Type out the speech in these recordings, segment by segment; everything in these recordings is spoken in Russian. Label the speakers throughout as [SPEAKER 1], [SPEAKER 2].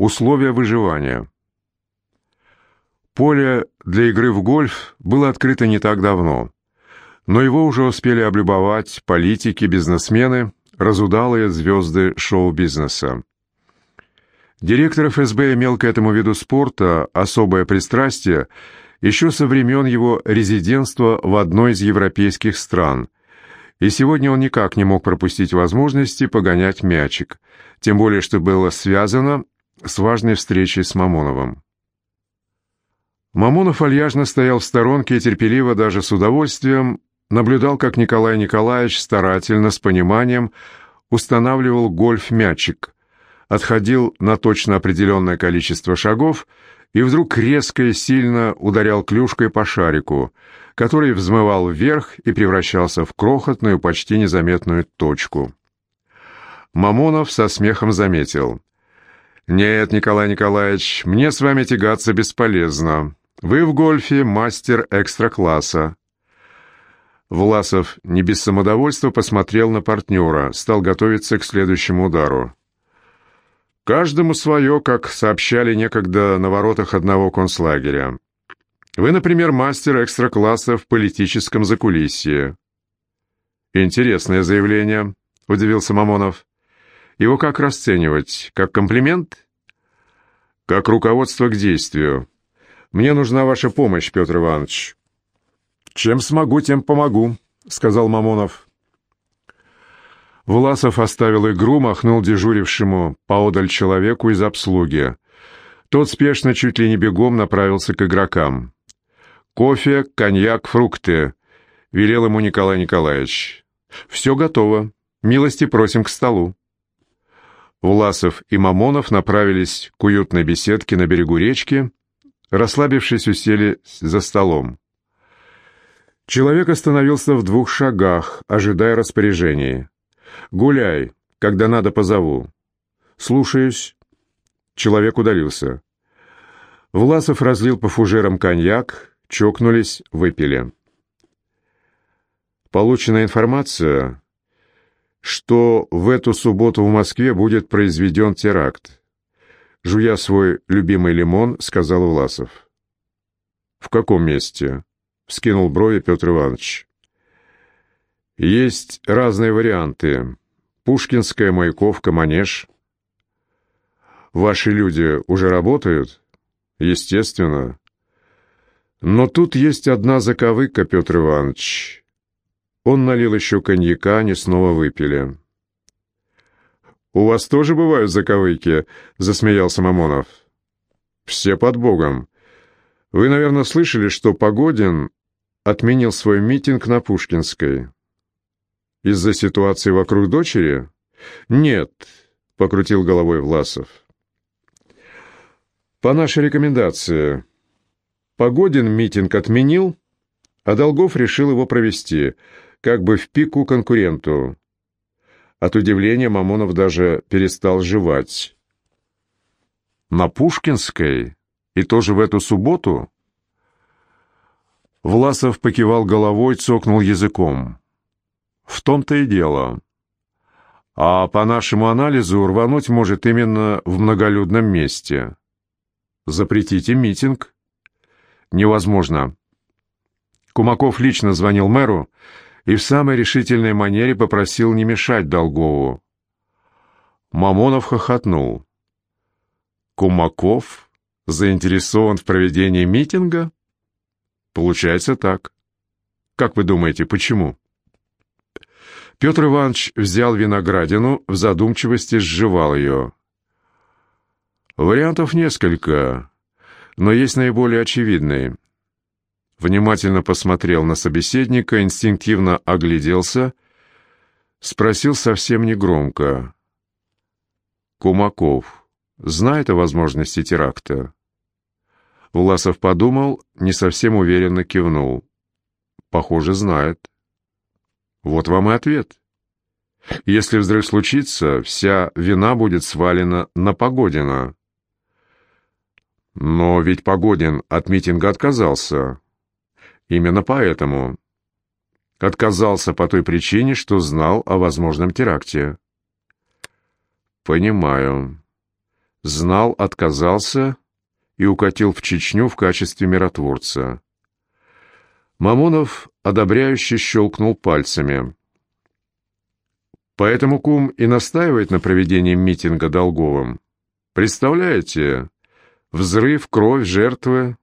[SPEAKER 1] Условия выживания. Поле для игры в гольф было открыто не так давно, но его уже успели облюбовать политики, бизнесмены, разудалые звезды шоу-бизнеса. Директор ФСБ имел к этому виду спорта особое пристрастие еще со времен его резидентства в одной из европейских стран, и сегодня он никак не мог пропустить возможности погонять мячик, тем более что было связано с важной встречей с Мамоновым. Мамонов вальяжно стоял в сторонке и терпеливо, даже с удовольствием, наблюдал, как Николай Николаевич старательно, с пониманием, устанавливал гольф-мячик, отходил на точно определенное количество шагов и вдруг резко и сильно ударял клюшкой по шарику, который взмывал вверх и превращался в крохотную, почти незаметную точку. Мамонов со смехом заметил. «Нет, Николай Николаевич, мне с вами тягаться бесполезно. Вы в гольфе мастер экстра-класса». Власов не без самодовольства посмотрел на партнера, стал готовиться к следующему удару. Каждому свое, как сообщали некогда на воротах одного концлагеря. Вы, например, мастер экстра-класса в политическом закулисье. Интересное заявление, удивился Мамонов. Его как расценивать? Как комплимент? Как руководство к действию. Мне нужна ваша помощь, Петр Иванович. Чем смогу, тем помогу, сказал Мамонов. Власов оставил игру, махнул дежурившему поодаль человеку из обслуги. Тот спешно, чуть ли не бегом, направился к игрокам. «Кофе, коньяк, фрукты», — велел ему Николай Николаевич. «Все готово. Милости просим к столу». Власов и Мамонов направились к уютной беседке на берегу речки, расслабившись, усели за столом. Человек остановился в двух шагах, ожидая распоряжений. «Гуляй, когда надо позову». «Слушаюсь». Человек удалился. Власов разлил по фужерам коньяк, чокнулись, выпили. Получена информация, что в эту субботу в Москве будет произведен теракт. Жуя свой любимый лимон, сказал Власов. «В каком месте?» — вскинул брови Петр Иванович. Есть разные варианты. Пушкинская, Маяковка, Манеж. Ваши люди уже работают? Естественно. Но тут есть одна заковыка, Петр Иванович. Он налил еще коньяка, они снова выпили. «У вас тоже бывают заковыки?» — засмеялся Мамонов. «Все под Богом. Вы, наверное, слышали, что Погодин отменил свой митинг на Пушкинской». Из-за ситуации вокруг дочери? Нет, покрутил головой Власов. По нашей рекомендации. Погодин митинг отменил, а Долгов решил его провести, как бы в пику конкуренту. От удивления Мамонов даже перестал жевать. На Пушкинской? И тоже в эту субботу? Власов покивал головой, цокнул языком. В том-то и дело. А по нашему анализу рвануть может именно в многолюдном месте. Запретите митинг. Невозможно. Кумаков лично звонил мэру и в самой решительной манере попросил не мешать Долгову. Мамонов хохотнул. Кумаков заинтересован в проведении митинга? Получается так. Как вы думаете, почему? Петр Иванович взял виноградину, в задумчивости сживал ее. Вариантов несколько, но есть наиболее очевидный. Внимательно посмотрел на собеседника, инстинктивно огляделся, спросил совсем негромко. «Кумаков знает о возможности теракта?» Власов подумал, не совсем уверенно кивнул. «Похоже, знает». Вот вам и ответ. Если взрыв случится, вся вина будет свалена на Погодина. Но ведь Погодин от митинга отказался. Именно поэтому. Отказался по той причине, что знал о возможном теракте. Понимаю. знал, отказался и укатил в Чечню в качестве миротворца. Мамонов одобряюще щелкнул пальцами. Поэтому кум и настаивает на проведении митинга Долговым. Представляете? Взрыв, кровь, жертвы.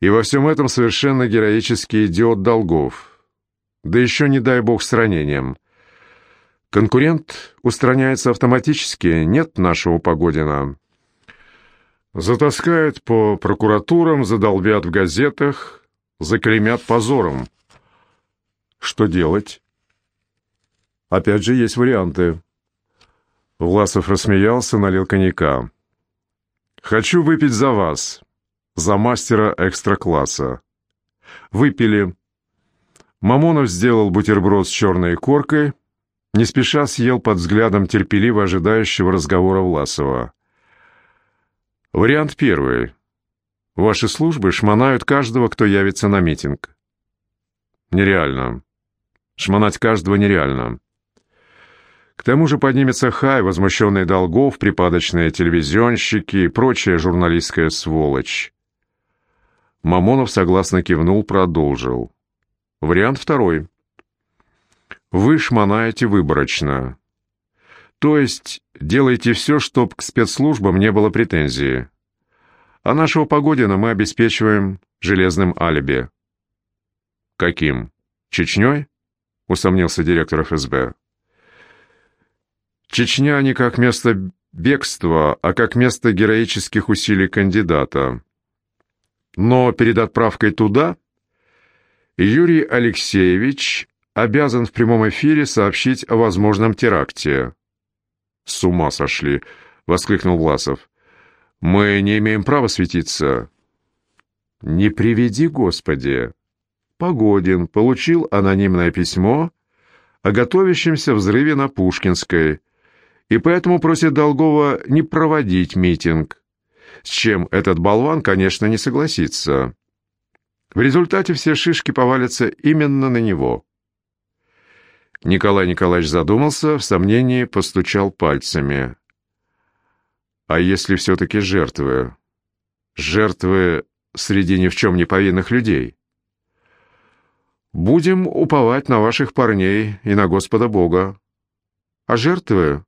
[SPEAKER 1] И во всем этом совершенно героический идиот Долгов. Да еще, не дай бог, с ранением. Конкурент устраняется автоматически, нет нашего Погодина. Затаскают по прокуратурам, задолбят в газетах, заклеймят позором. Что делать? Опять же, есть варианты. Власов рассмеялся, налил коньяка. «Хочу выпить за вас, за мастера экстра-класса». Выпили. Мамонов сделал бутерброд с черной коркой, не спеша съел под взглядом терпеливо ожидающего разговора Власова. Вариант первый. Ваши службы шмонают каждого, кто явится на митинг. Нереально. Шмонать каждого нереально. К тому же поднимется хай, возмущенный долгов, припадочные телевизионщики и прочая журналистская сволочь. Мамонов согласно кивнул, продолжил. Вариант второй. Вы шмонаете выборочно. То есть делаете все, чтоб к спецслужбам не было претензий. А нашего Погодина мы обеспечиваем железным алиби. Каким? Чечней? Усомнился директор ФСБ. Чечня не как место бегства, а как место героических усилий кандидата. Но перед отправкой туда Юрий Алексеевич обязан в прямом эфире сообщить о возможном теракте. «С ума сошли!» — воскликнул Власов. «Мы не имеем права светиться». «Не приведи, Господи!» Погодин получил анонимное письмо о готовящемся взрыве на Пушкинской и поэтому просит Долгова не проводить митинг, с чем этот болван, конечно, не согласится. В результате все шишки повалятся именно на него. Николай Николаевич задумался, в сомнении постучал пальцами. А если все-таки жертвы? Жертвы среди ни в чем не повинных людей? Будем уповать на ваших парней и на Господа Бога. А жертвы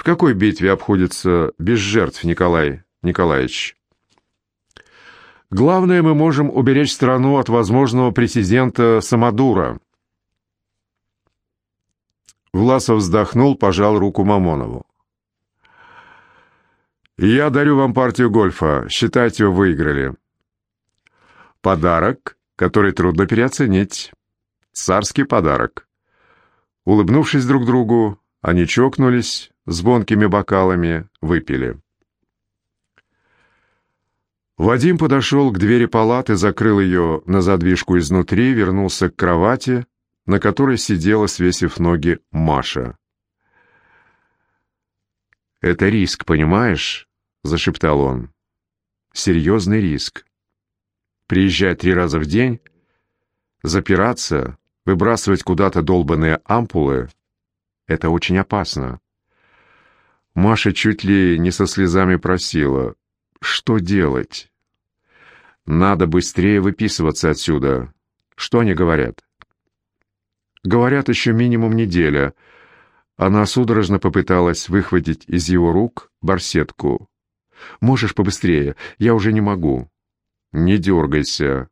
[SPEAKER 1] в какой битве обходится без жертв, Николай Николаевич? Главное, мы можем уберечь страну от возможного президента Самодура. Власов вздохнул, пожал руку Мамонову. «Я дарю вам партию гольфа. Считайте, вы выиграли. Подарок, который трудно переоценить. Царский подарок». Улыбнувшись друг другу, они чокнулись, звонкими бокалами выпили. Вадим подошел к двери палаты, закрыл ее на задвижку изнутри, вернулся к кровати, на которой сидела, свесив ноги, Маша. «Это риск, понимаешь?» — зашептал он. «Серьезный риск. Приезжать три раза в день, запираться, выбрасывать куда-то долбанные ампулы — это очень опасно. Маша чуть ли не со слезами просила. «Что делать?» «Надо быстрее выписываться отсюда. Что они говорят?» «Говорят, еще минимум неделя». Она судорожно попыталась выхватить из его рук барсетку. «Можешь побыстрее? Я уже не могу». «Не дергайся».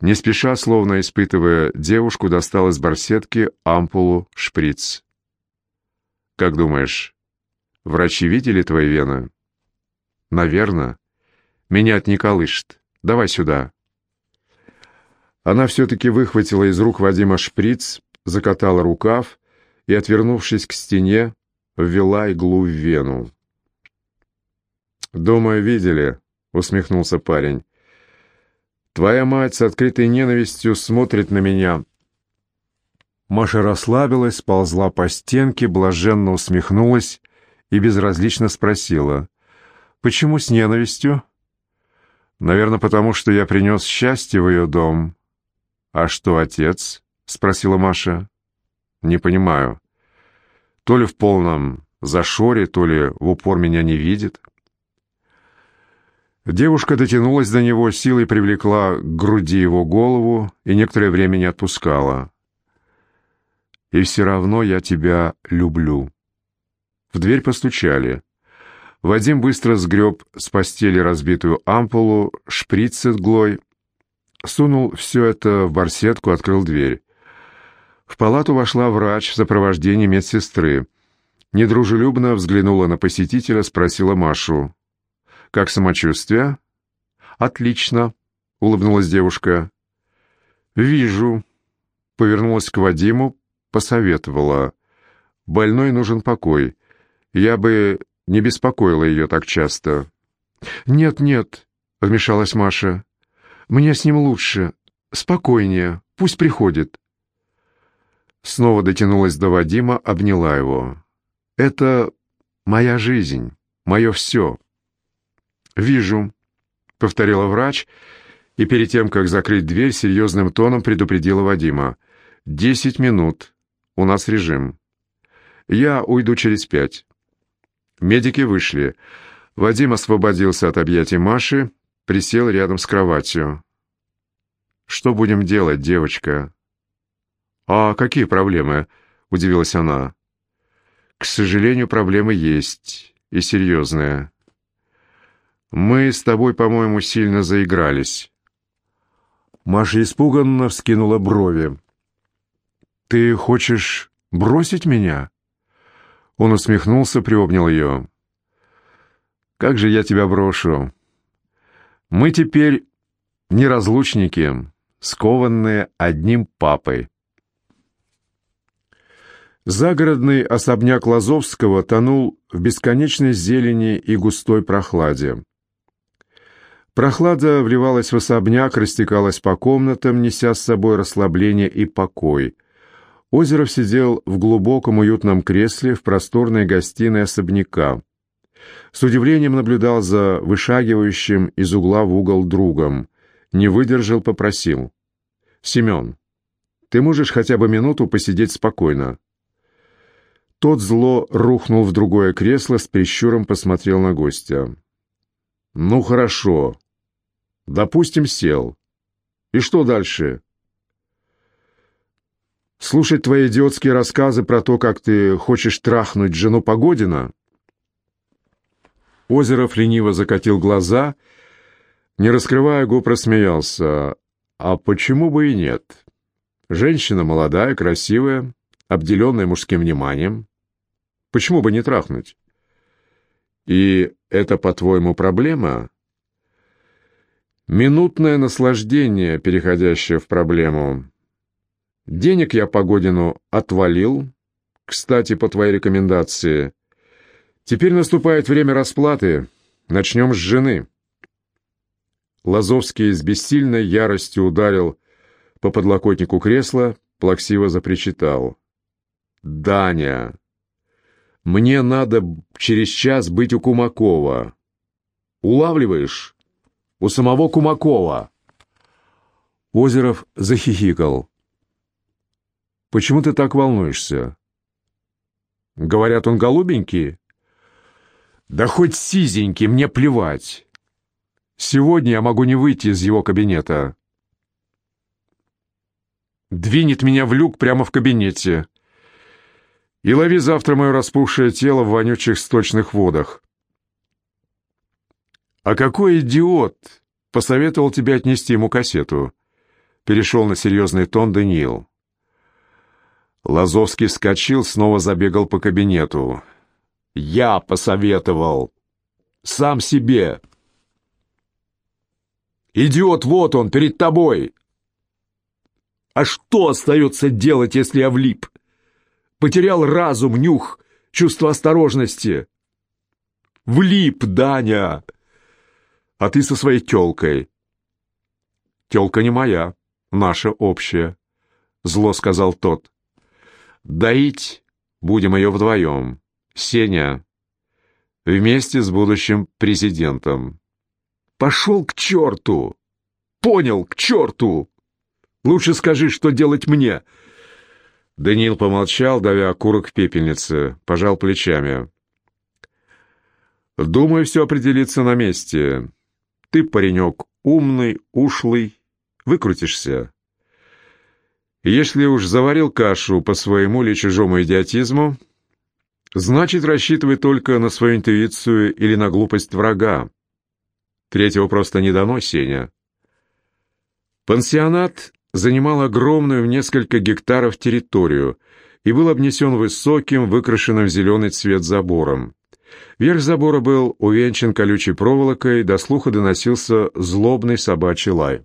[SPEAKER 1] Не спеша, словно испытывая девушку, достал из барсетки ампулу шприц. «Как думаешь, Врачи видели твои вены? Наверно. Меня не колышет. Давай сюда. Она все-таки выхватила из рук Вадима шприц, закатала рукав и, отвернувшись к стене, ввела иглу в вену. «Думаю, видели», — усмехнулся парень. «Твоя мать с открытой ненавистью смотрит на меня». Маша расслабилась, ползла по стенке, блаженно усмехнулась и безразлично спросила, «Почему с ненавистью?» «Наверное, потому что я принес счастье в ее дом». «А что, отец?» — спросила Маша. «Не понимаю. То ли в полном зашорит, то ли в упор меня не видит. Девушка дотянулась до него, силой привлекла к груди его голову и некоторое время не отпускала. «И все равно я тебя люблю». В дверь постучали. Вадим быстро сгреб с постели разбитую ампулу, шприц с иглой, сунул все это в барсетку, открыл дверь. В палату вошла врач в сопровождении медсестры. Недружелюбно взглянула на посетителя, спросила Машу. «Как самочувствие?» «Отлично», — улыбнулась девушка. «Вижу», — повернулась к Вадиму, посоветовала. «Больной нужен покой. Я бы не беспокоила ее так часто». «Нет, нет», — вмешалась Маша. «Мне с ним лучше, спокойнее, пусть приходит». Снова дотянулась до Вадима, обняла его. «Это моя жизнь, мое все». «Вижу», — повторила врач, и перед тем, как закрыть дверь, серьезным тоном предупредила Вадима. «Десять минут. У нас режим. Я уйду через пять». Медики вышли. Вадим освободился от объятий Маши, присел рядом с кроватью. «Что будем делать, девочка?» «А какие проблемы?» — удивилась она. «К сожалению, проблемы есть, и серьезные. Мы с тобой, по-моему, сильно заигрались». Маша испуганно вскинула брови. «Ты хочешь бросить меня?» Он усмехнулся, приобнял ее. «Как же я тебя брошу? Мы теперь неразлучники, скованные одним папой». Загородный особняк Лазовского тонул в бесконечной зелени и густой прохладе. Прохлада вливалась в особняк, растекалась по комнатам, неся с собой расслабление и покой. Озеров сидел в глубоком уютном кресле в просторной гостиной особняка. С удивлением наблюдал за вышагивающим из угла в угол другом. Не выдержал, попросил. «Семен, ты можешь хотя бы минуту посидеть спокойно?» Тот зло рухнул в другое кресло, с прищуром посмотрел на гостя. «Ну, хорошо. Допустим, сел. И что дальше?» «Слушать твои идиотские рассказы про то, как ты хочешь трахнуть жену Погодина?» Озеров лениво закатил глаза, не раскрывая губ, рассмеялся. «А почему бы и нет? Женщина молодая, красивая, обделенная мужским вниманием. Почему бы не трахнуть? И это, по-твоему, проблема? Минутное наслаждение, переходящее в проблему. Денег я Погодину отвалил, кстати, по твоей рекомендации. Теперь наступает время расплаты. Начнем с жены. Лазовский с бессильной яростью ударил по подлокотнику кресла, плаксиво запричитал. «Даня, мне надо через час быть у Кумакова. Улавливаешь? У самого Кумакова». Озеров захихикал. «Почему ты так волнуешься?» «Говорят, он голубенький?» «Да хоть сизенький, мне плевать. Сегодня я могу не выйти из его кабинета». «Двинет меня в люк прямо в кабинете», и лови завтра мое распухшее тело в вонючих сточных водах. А какой идиот посоветовал тебе отнести ему кассету? Перешел на серьезный тон Даниил. Лазовский вскочил, снова забегал по кабинету. «Я посоветовал! Сам себе!» «Идиот, вот он, перед тобой!» «А что остается делать, если я влип?» потерял разум, нюх, чувство осторожности. Влип, Даня! А ты со своей тёлкой. Тёлка не моя, наша общая, зло сказал тот. Доить будем ее вдвоем. Сеня, вместе с будущим президентом. Пошел к черту! Понял, к черту! Лучше скажи, что делать мне. Даниил помолчал, давя окурок в пепельнице, пожал плечами. «Думаю, все определится на месте. Ты, паренек, умный, ушлый, выкрутишься. Если уж заварил кашу по своему или чужому идиотизму, значит, рассчитывай только на свою интуицию или на глупость врага. Третьего просто не дано, Сеня». Пансионат занимал огромную в несколько гектаров территорию и был обнесен высоким, выкрашенным в зеленый цвет забором. Верх забора был увенчан колючей проволокой, до слуха доносился злобный собачий лай.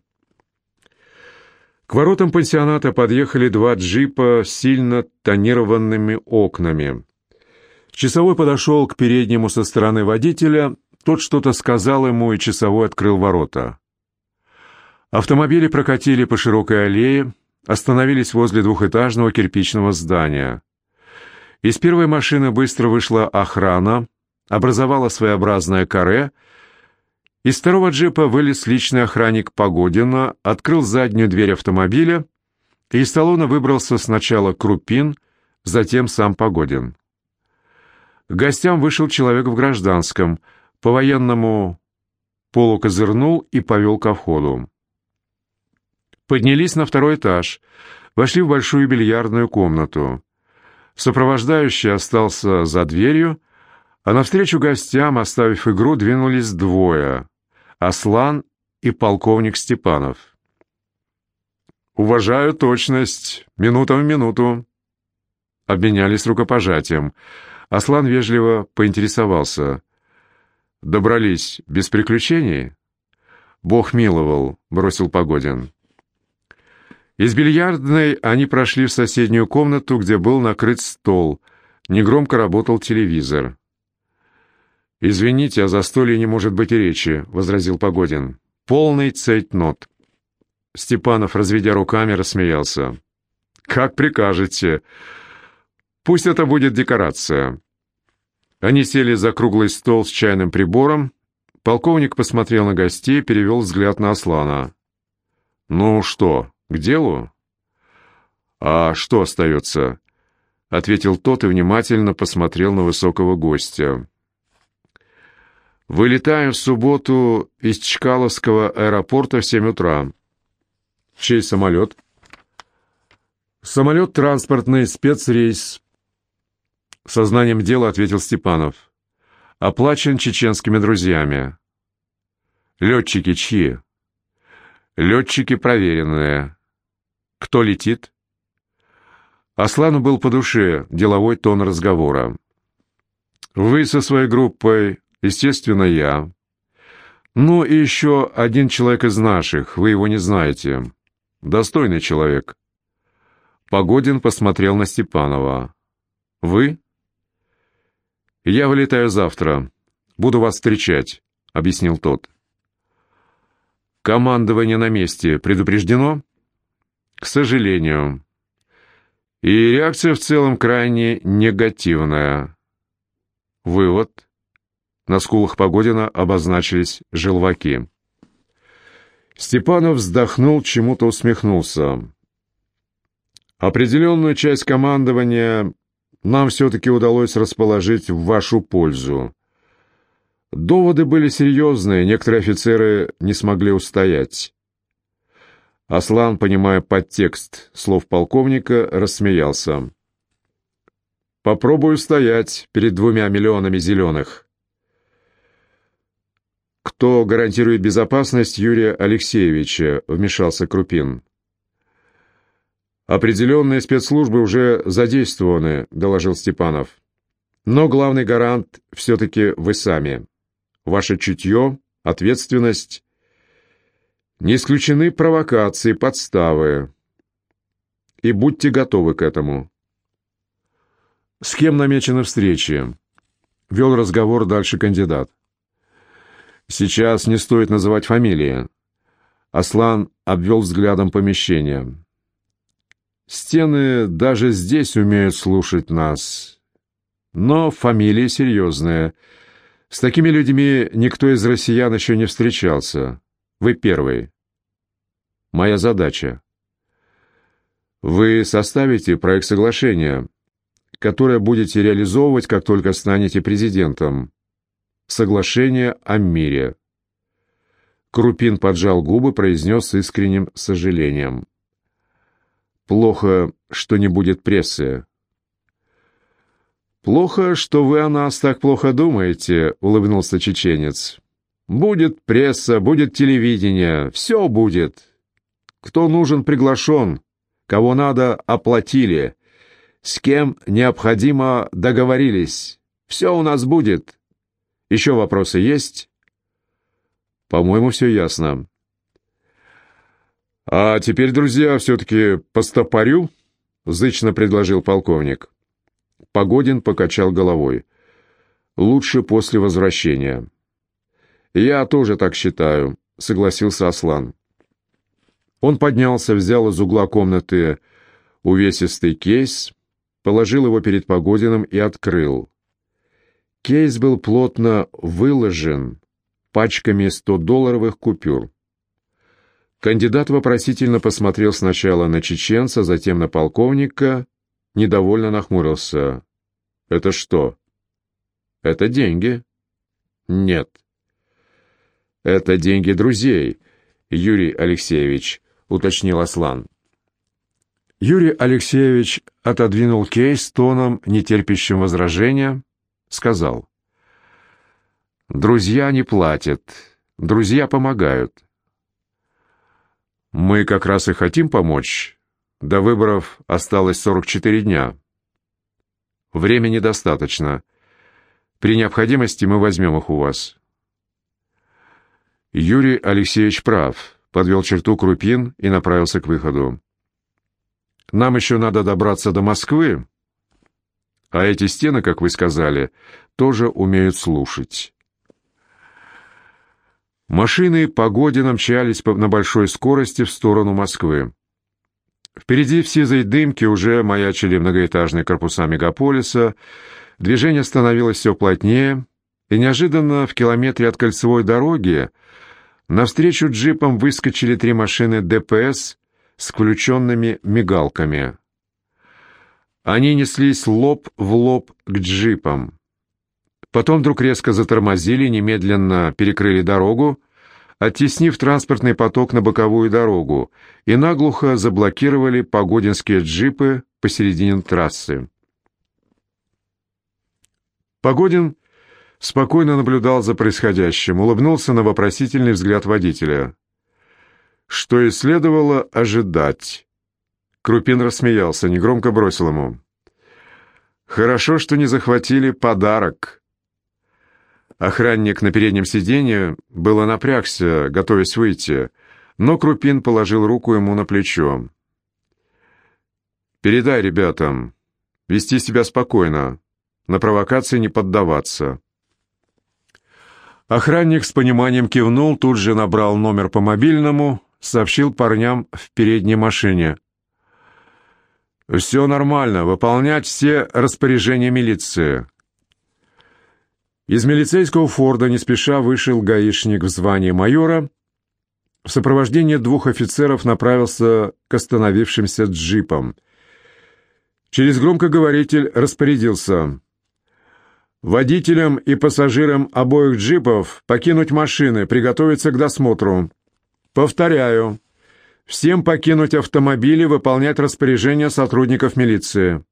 [SPEAKER 1] К воротам пансионата подъехали два джипа с сильно тонированными окнами. Часовой подошел к переднему со стороны водителя, тот что-то сказал ему, и часовой открыл ворота. Автомобили прокатили по широкой аллее, остановились возле двухэтажного кирпичного здания. Из первой машины быстро вышла охрана, образовала своеобразное каре. Из второго джипа вылез личный охранник Погодина, открыл заднюю дверь автомобиля, и из салона выбрался сначала Крупин, затем сам Погодин. К гостям вышел человек в гражданском, по-военному полукозырнул и повел ко входу. Поднялись на второй этаж, вошли в большую бильярдную комнату. Сопровождающий остался за дверью, а навстречу гостям, оставив игру, двинулись двое — Аслан и полковник Степанов. «Уважаю точность. Минута в минуту». Обменялись рукопожатием. Аслан вежливо поинтересовался. «Добрались без приключений?» «Бог миловал», — бросил Погодин. Из бильярдной они прошли в соседнюю комнату, где был накрыт стол. Негромко работал телевизор. «Извините, о застолье не может быть и речи», — возразил Погодин. «Полный цейтнот». Степанов, разведя руками, рассмеялся. «Как прикажете. Пусть это будет декорация». Они сели за круглый стол с чайным прибором. Полковник посмотрел на гостей, перевел взгляд на Аслана. «Ну что, «К делу?» «А что остается?» — ответил тот и внимательно посмотрел на высокого гостя. «Вылетаю в субботу из Чкаловского аэропорта в семь утра. Чей самолет?» «Самолет транспортный, спецрейс». Сознанием дела ответил Степанов. «Оплачен чеченскими друзьями». «Летчики чьи?» «Летчики проверенные». «Кто летит?» Аслану был по душе деловой тон разговора. «Вы со своей группой, естественно, я. Ну и еще один человек из наших, вы его не знаете. Достойный человек». Погодин посмотрел на Степанова. «Вы?» «Я вылетаю завтра. Буду вас встречать», — объяснил тот. «Командование на месте предупреждено?» К сожалению. И реакция в целом крайне негативная. Вывод. На скулах Погодина обозначились желваки. Степанов вздохнул, чему-то усмехнулся. Определенную часть командования нам все-таки удалось расположить в вашу пользу. Доводы были серьезные, некоторые офицеры не смогли устоять. Аслан, понимая подтекст слов полковника, рассмеялся. «Попробую стоять перед двумя миллионами зеленых». «Кто гарантирует безопасность Юрия Алексеевича?» — вмешался Крупин. «Определенные спецслужбы уже задействованы», — доложил Степанов. «Но главный гарант все-таки вы сами. Ваше чутье, ответственность не исключены провокации, подставы. И будьте готовы к этому. С кем намечены встречи? Вел разговор дальше кандидат. Сейчас не стоит называть фамилии. Аслан обвел взглядом помещение. Стены даже здесь умеют слушать нас. Но фамилии серьезные. С такими людьми никто из россиян еще не встречался. Вы первый. Моя задача. Вы составите проект соглашения, которое будете реализовывать, как только станете президентом. Соглашение о мире. Крупин поджал губы, произнес с искренним сожалением. «Плохо, что не будет прессы». «Плохо, что вы о нас так плохо думаете», — улыбнулся чеченец. «Будет пресса, будет телевидение, все будет. Кто нужен, приглашен, кого надо, оплатили, с кем необходимо, договорились. Все у нас будет. Еще вопросы есть?» «По-моему, все ясно». «А теперь, друзья, все-таки постопорю», — зычно предложил полковник. Погодин покачал головой. «Лучше после возвращения». «Я тоже так считаю», — согласился Аслан. Он поднялся, взял из угла комнаты увесистый кейс, положил его перед Погодиным и открыл. Кейс был плотно выложен пачками 100-долларовых купюр. Кандидат вопросительно посмотрел сначала на чеченца, затем на полковника, недовольно нахмурился. «Это что?» «Это деньги». «Нет». «Это деньги друзей, Юрий Алексеевич», — уточнил Аслан. Юрий Алексеевич отодвинул кейс тоном, нетерпящим возражения, сказал. «Друзья не платят, друзья помогают». «Мы как раз и хотим помочь. До выборов осталось 44 дня. Времени достаточно. При необходимости мы возьмем их у вас». Юрий Алексеевич прав, подвел черту Крупин и направился к выходу. «Нам еще надо добраться до Москвы, а эти стены, как вы сказали, тоже умеют слушать». Машины Погодина мчались на большой скорости в сторону Москвы. Впереди в сизой дымке уже маячили многоэтажные корпуса мегаполиса, движение становилось все плотнее, и неожиданно в километре от кольцевой дороги навстречу джипам выскочили три машины ДПС с включенными мигалками. Они неслись лоб в лоб к джипам. Потом вдруг резко затормозили, немедленно перекрыли дорогу, оттеснив транспортный поток на боковую дорогу, и наглухо заблокировали погодинские джипы посередине трассы. Погодин спокойно наблюдал за происходящим, улыбнулся на вопросительный взгляд водителя. Что и следовало ожидать. Крупин рассмеялся, негромко бросил ему. «Хорошо, что не захватили подарок». Охранник на переднем сиденье было напрягся, готовясь выйти, но Крупин положил руку ему на плечо. «Передай ребятам, вести себя спокойно, на провокации не поддаваться». Охранник с пониманием кивнул, тут же набрал номер по мобильному, сообщил парням в передней машине. «Все нормально, выполнять все распоряжения милиции. Из милицейского форда не спеша вышел гаишник в звании майора. В сопровождении двух офицеров направился к остановившимся джипам. Через громкоговоритель распорядился. «Водителям и пассажирам обоих джипов покинуть машины, приготовиться к досмотру. Повторяю, всем покинуть автомобили, выполнять распоряжения сотрудников милиции».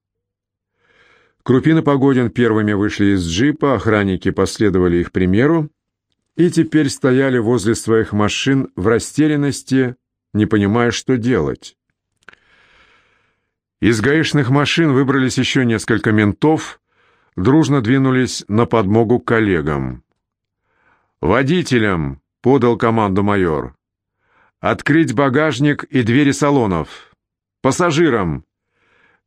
[SPEAKER 1] Крупин и Погодин первыми вышли из джипа, охранники последовали их примеру и теперь стояли возле своих машин в растерянности, не понимая, что делать. Из гаишных машин выбрались еще несколько ментов, дружно двинулись на подмогу коллегам. «Водителям!» — подал команду майор. «Открыть багажник и двери салонов! Пассажирам!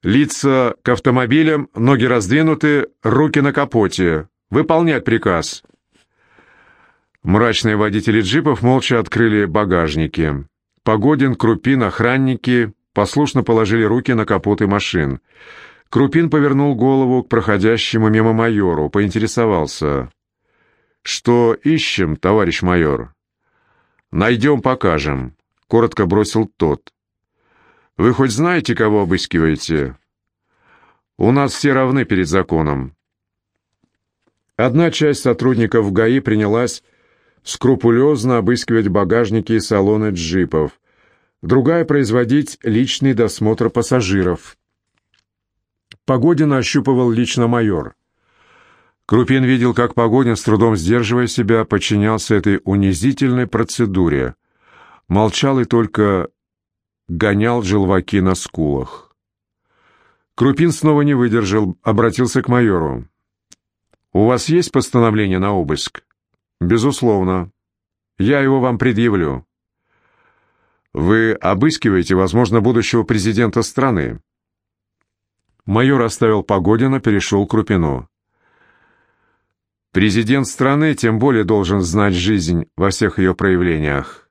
[SPEAKER 1] Лица к автомобилям, ноги раздвинуты, руки на капоте. Выполнять приказ. Мрачные водители джипов молча открыли багажники. Погодин, Крупин, охранники послушно положили руки на капоты машин. Крупин повернул голову к проходящему мимо майору, поинтересовался. «Что ищем, товарищ майор?» «Найдем, покажем», — коротко бросил тот. Вы хоть знаете, кого обыскиваете? У нас все равны перед законом. Одна часть сотрудников ГАИ принялась скрупулезно обыскивать багажники и салоны джипов, другая — производить личный досмотр пассажиров. Погодин ощупывал лично майор. Крупин видел, как Погодин, с трудом сдерживая себя, подчинялся этой унизительной процедуре. Молчал и только гонял желваки на скулах. Крупин снова не выдержал, обратился к майору. «У вас есть постановление на обыск?» «Безусловно. Я его вам предъявлю». «Вы обыскиваете, возможно, будущего президента страны». Майор оставил Погодина, перешел к Крупину. «Президент страны тем более должен знать жизнь во всех ее проявлениях.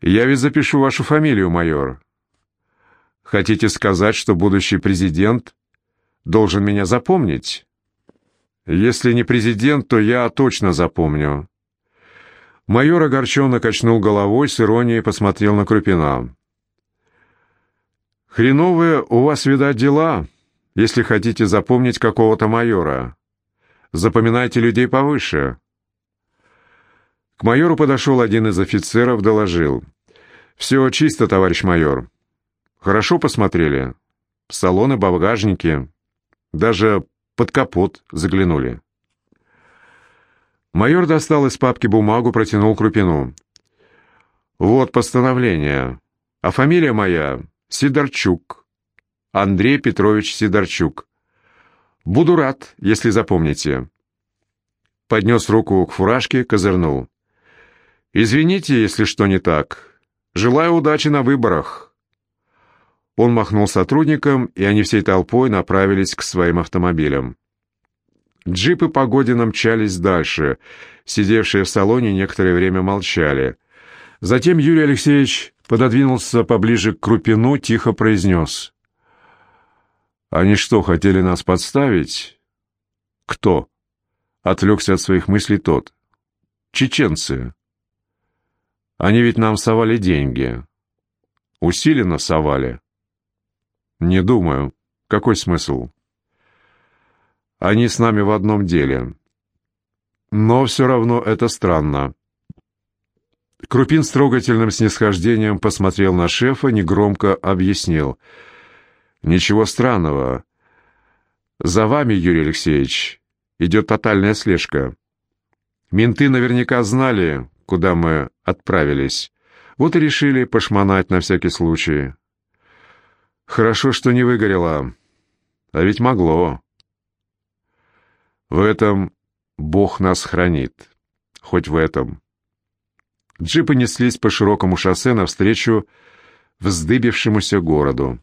[SPEAKER 1] Я ведь запишу вашу фамилию, майор. Хотите сказать, что будущий президент должен меня запомнить?» Если не президент, то я точно запомню. Майор огорченно качнул головой, с иронией посмотрел на Крупина. «Хреновые у вас, видать, дела, если хотите запомнить какого-то майора. Запоминайте людей повыше». К майору подошел один из офицеров, доложил. «Все чисто, товарищ майор. Хорошо посмотрели. Салоны, багажники. Даже под капот заглянули. Майор достал из папки бумагу, протянул Крупину. «Вот постановление. А фамилия моя Сидорчук. Андрей Петрович Сидорчук. Буду рад, если запомните». Поднес руку к фуражке, козырнул. «Извините, если что не так. Желаю удачи на выборах». Он махнул сотрудникам, и они всей толпой направились к своим автомобилям. Джипы Погодина мчались дальше. Сидевшие в салоне некоторое время молчали. Затем Юрий Алексеевич пододвинулся поближе к Крупину, тихо произнес. «Они что, хотели нас подставить?» «Кто?» — отвлекся от своих мыслей тот. «Чеченцы. Они ведь нам совали деньги. Усиленно совали». «Не думаю. Какой смысл?» «Они с нами в одном деле. Но все равно это странно». Крупин с трогательным снисхождением посмотрел на шефа, негромко объяснил. «Ничего странного. За вами, Юрий Алексеевич, идет тотальная слежка. Менты наверняка знали, куда мы отправились. Вот и решили пошмонать на всякий случай. Хорошо, что не выгорело. А ведь могло. В этом Бог нас хранит. Хоть в этом. Джипы неслись по широкому шоссе навстречу вздыбившемуся городу.